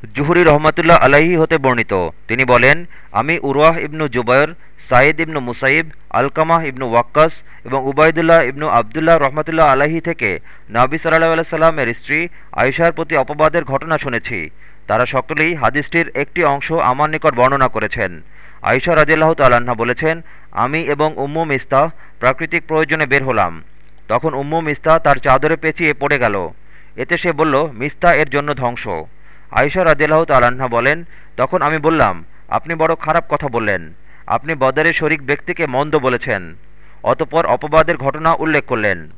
জুহুরি রহমতুল্লাহ আলাহি হতে বর্ণিত। তিনি বলেন, আমি উরওয়াহ ইবনু জুবায়র সাইদ ইবনু মুসাইব, আলকামাহ ইবনু ওয়াক্কাস এবং উবায়দুল্লাহ ইবনু আবদুল্লাহ রহমতুল্লাহ আলাহি থেকে নাবি সাল্লাহ সাল্লামের স্ত্রী আয়সার প্রতি অপবাদের ঘটনা শুনেছি। তারা সকলেই হাদিসটির একটি অংশ আমার নিকট বর্ণনা করেছেন। আয়সা রাজিল্লাহ তাল্লাহা বলেছেন, আমি এবং উম্মু মিস্তা প্রাকৃতিক প্রয়োজনে বের হলাম। তখন উম্মু মিস্তা তার চাদরে পেঁচিয়ে পড়ে গেল। এতে সে বলল, মিস্তা এর জন্য ধ্বংস। আয়সা রাজিল্লাহ তাল্লাহা বলেন, তখন আমি বললাম, আপনি বড় খারাপ কথা বললেন। আপনি বদরের শরিক ব্যক্তিকে মন্দ বলেছেন। অতপর অপবাদের ঘটনা উল্লেখ করলেন।